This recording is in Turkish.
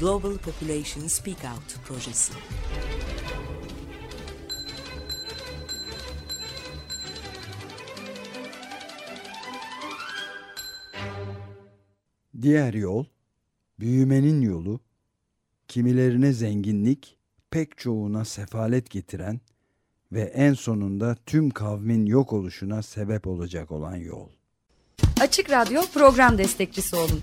Global Population Speak Out projesi. Diğer yol, büyümenin yolu, kimilerine zenginlik, pek çoğuna sefalet getiren ve en sonunda tüm kavmin yok oluşuna sebep olacak olan yol. Açık Radyo program destekçisi olun.